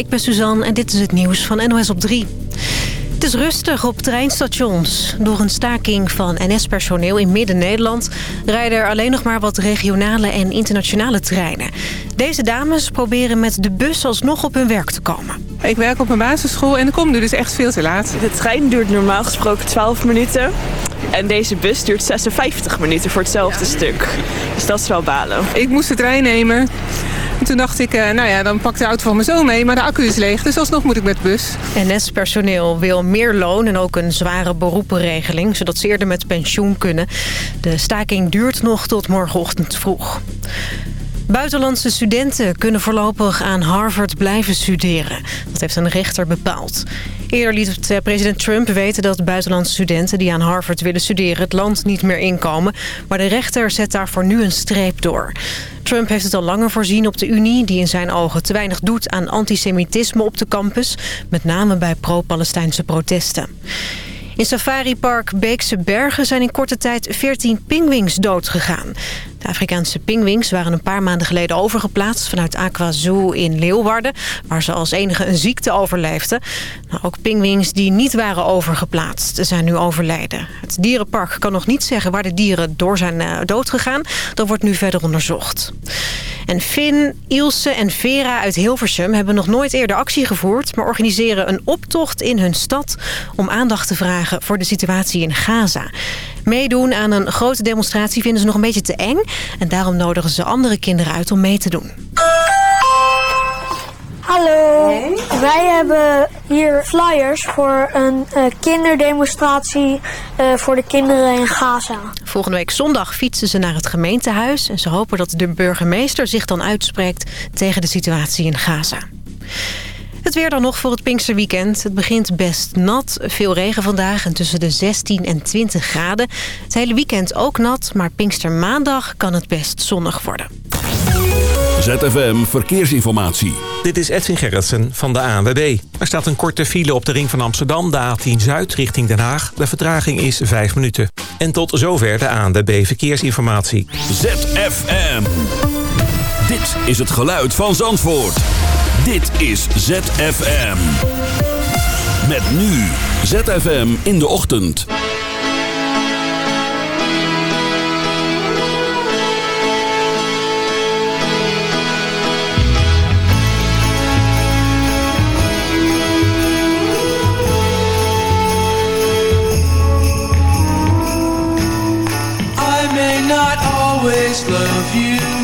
Ik ben Suzanne en dit is het nieuws van NOS op 3. Het is rustig op treinstations. Door een staking van NS-personeel in Midden-Nederland... rijden er alleen nog maar wat regionale en internationale treinen. Deze dames proberen met de bus alsnog op hun werk te komen. Ik werk op een basisschool en ik kom nu dus echt veel te laat. De trein duurt normaal gesproken 12 minuten. En deze bus duurt 56 minuten voor hetzelfde stuk. Dus dat is wel balen. Ik moest de trein nemen. En toen dacht ik, eh, nou ja, dan pak de auto van mijn zoon mee, maar de accu is leeg. Dus alsnog moet ik met bus. NS-personeel wil meer loon en ook een zware beroepenregeling... zodat ze eerder met pensioen kunnen. De staking duurt nog tot morgenochtend vroeg. Buitenlandse studenten kunnen voorlopig aan Harvard blijven studeren. Dat heeft een rechter bepaald. Eerder liet eh, president Trump weten dat buitenlandse studenten die aan Harvard willen studeren het land niet meer inkomen. Maar de rechter zet daarvoor nu een streep door. Trump heeft het al langer voorzien op de Unie... die in zijn ogen te weinig doet aan antisemitisme op de campus... met name bij pro-Palestijnse protesten. In safaripark Beekse Bergen zijn in korte tijd 14 pinguïns doodgegaan. Afrikaanse pinguïns waren een paar maanden geleden overgeplaatst... vanuit Aqua Zoo in Leeuwarden, waar ze als enige een ziekte overleefden. Ook pinguïns die niet waren overgeplaatst zijn nu overleden. Het dierenpark kan nog niet zeggen waar de dieren door zijn uh, doodgegaan. Dat wordt nu verder onderzocht. En Finn, Ilse en Vera uit Hilversum hebben nog nooit eerder actie gevoerd... maar organiseren een optocht in hun stad om aandacht te vragen voor de situatie in Gaza. Meedoen aan een grote demonstratie vinden ze nog een beetje te eng... en daarom nodigen ze andere kinderen uit om mee te doen. Hallo, wij hebben hier flyers voor een uh, kinderdemonstratie uh, voor de kinderen in Gaza. Volgende week zondag fietsen ze naar het gemeentehuis... en ze hopen dat de burgemeester zich dan uitspreekt tegen de situatie in Gaza. Het weer dan nog voor het Pinksterweekend. Het begint best nat, veel regen vandaag en tussen de 16 en 20 graden. Het hele weekend ook nat, maar Pinkstermaandag kan het best zonnig worden. ZFM Verkeersinformatie. Dit is Edwin Gerritsen van de ANWB. Er staat een korte file op de ring van Amsterdam, de A10 Zuid richting Den Haag. De vertraging is 5 minuten. En tot zover de ANWB Verkeersinformatie. ZFM. Dit is het geluid van Zandvoort. Dit is ZFM. Met nu ZFM in de ochtend. I may not always love you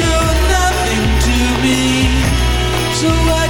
you're nothing to me. So I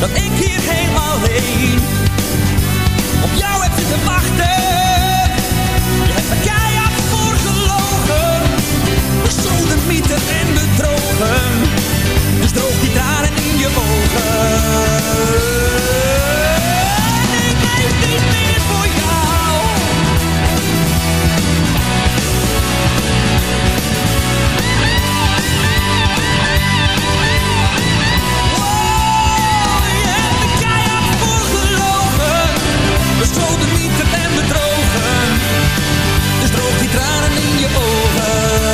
Dat ik hier helemaal alleen. Op jou heb zitten wachten. Bestolen, mythen en bedrogen. Dus droog die tranen in je ogen. Ik leef niet meer voor jou. Je hebt er keihard voor gelogen. Bestolen, mythen en bedrogen. Dus droog die tranen in je ogen.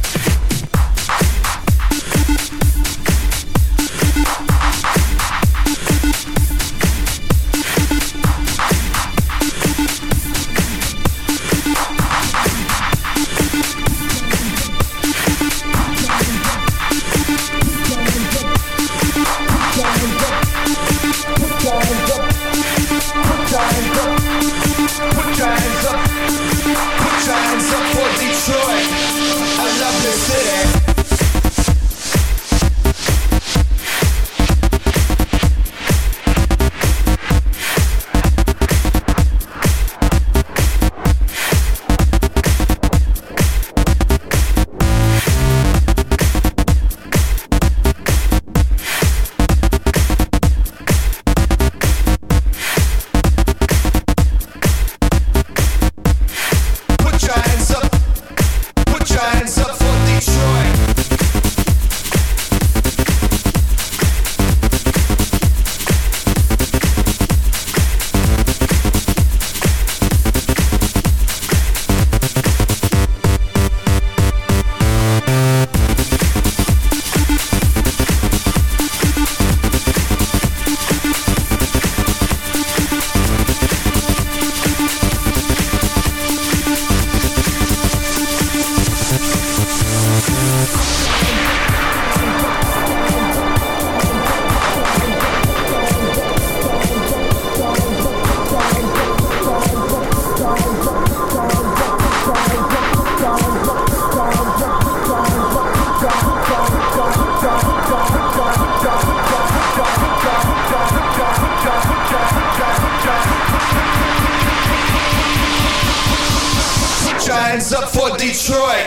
up for Detroit,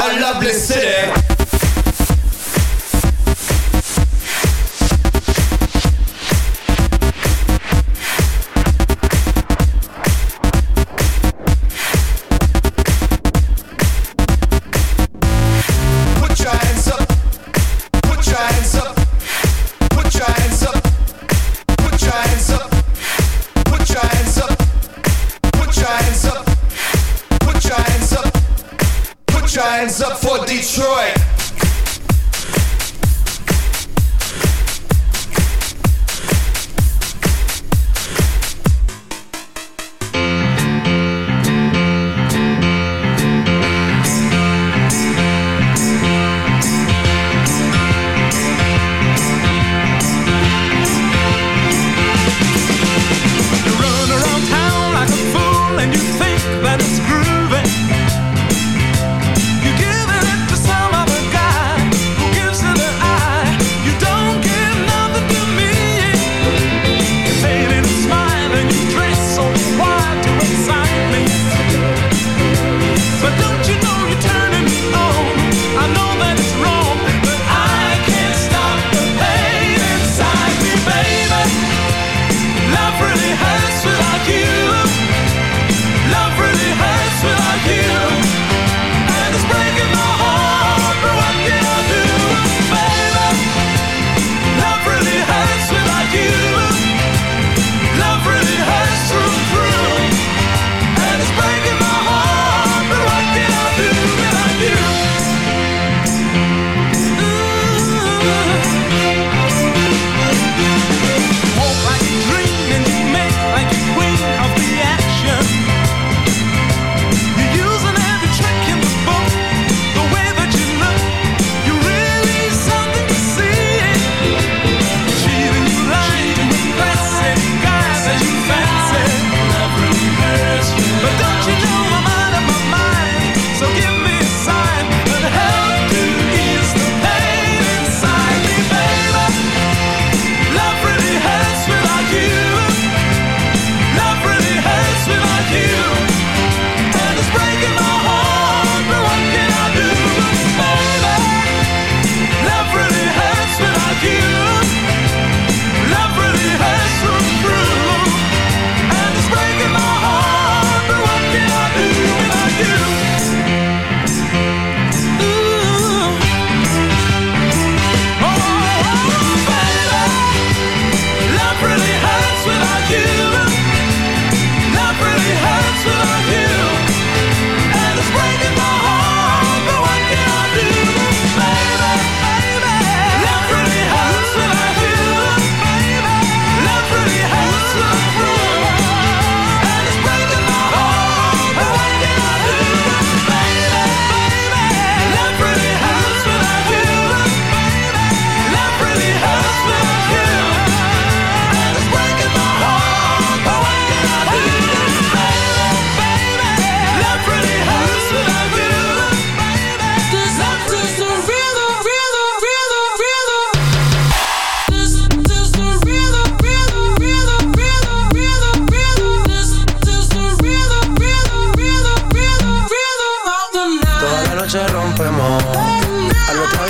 a lovely city.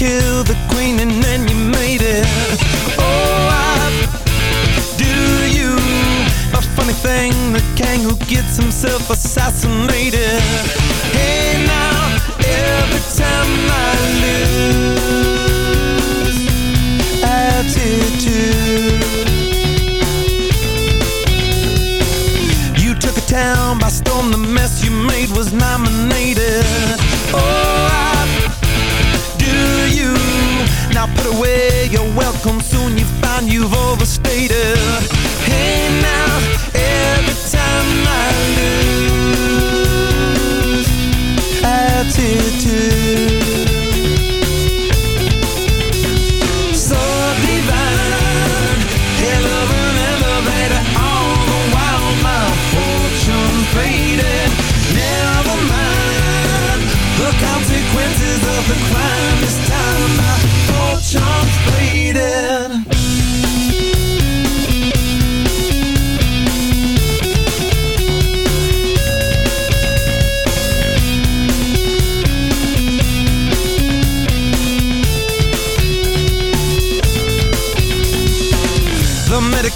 Kill the queen and then you made it. Oh, I do you a funny thing, the king who gets himself assassinated. Hey now, every time I lose attitude. You took a town by storm, the mess you made was nominated. Oh, I now put away your welcome? Soon you find you've overstated. Hey now, every time I lose attitude. So divine, an elevator, all the while my fortune faded. Never mind the consequences of the crime.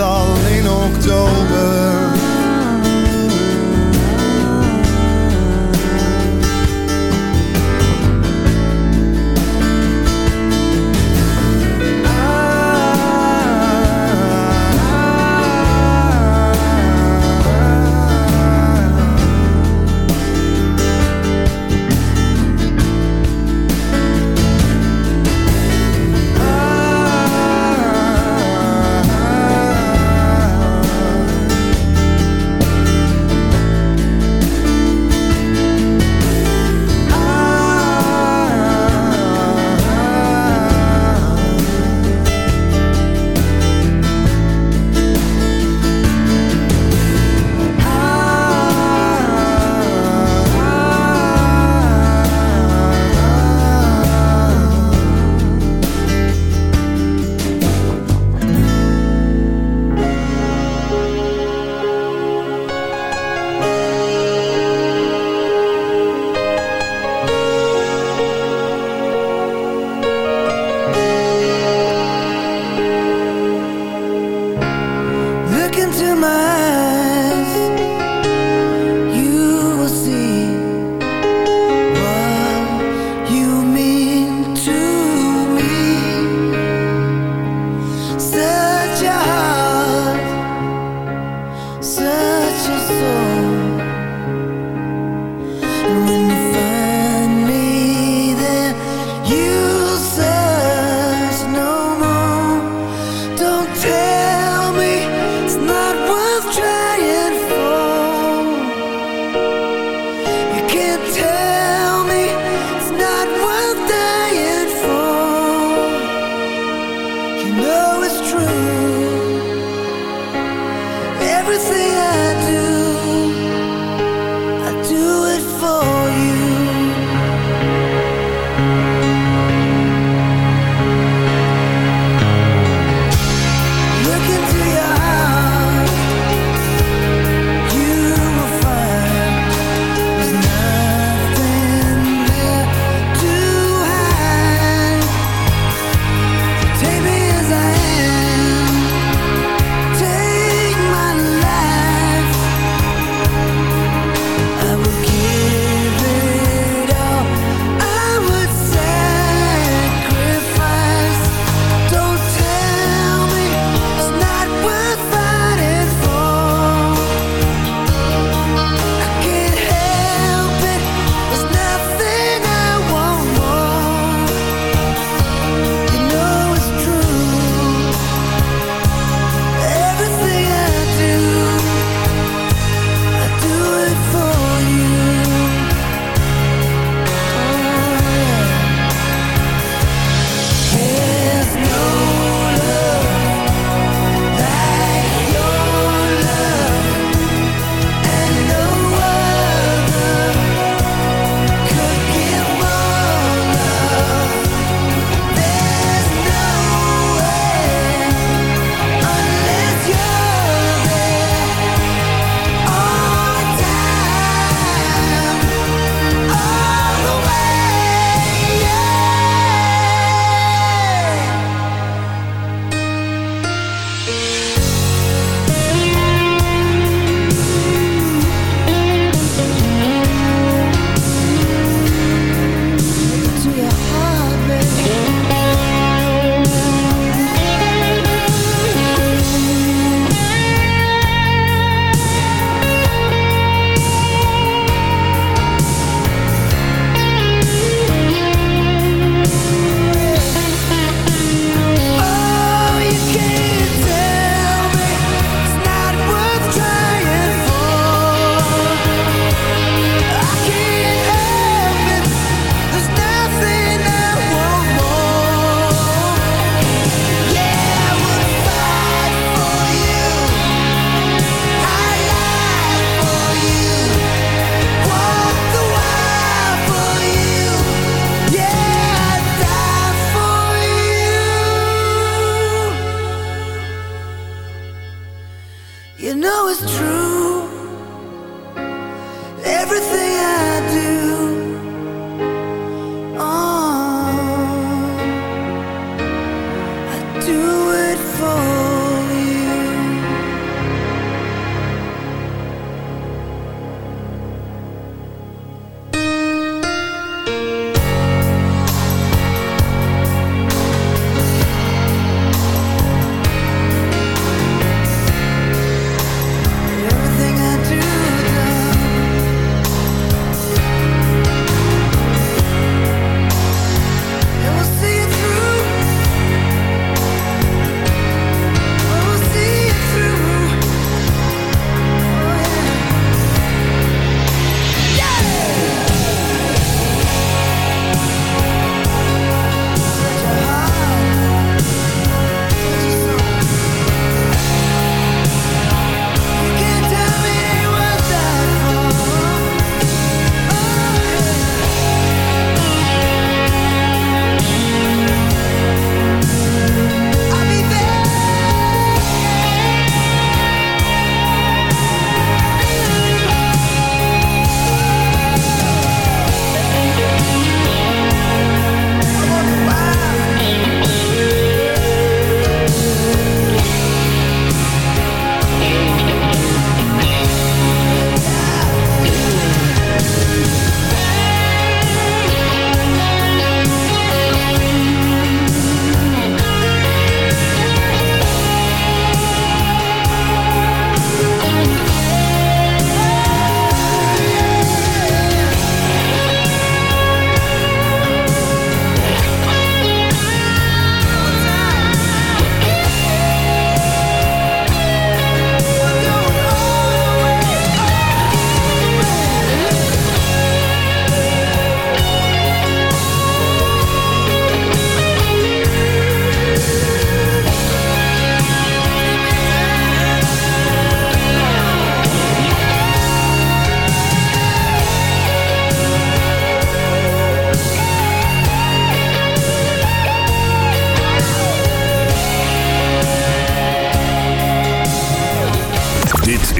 Meestal in oktober.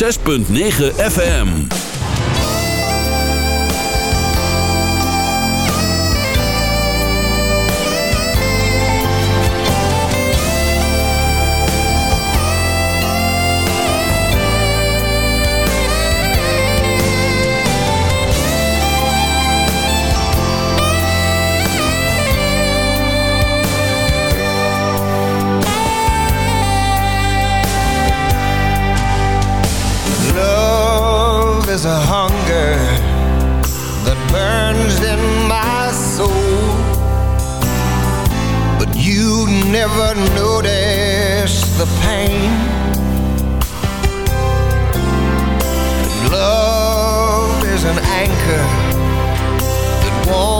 6.9 FM. You never notice the pain. Love is an anchor that won't